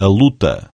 A luta.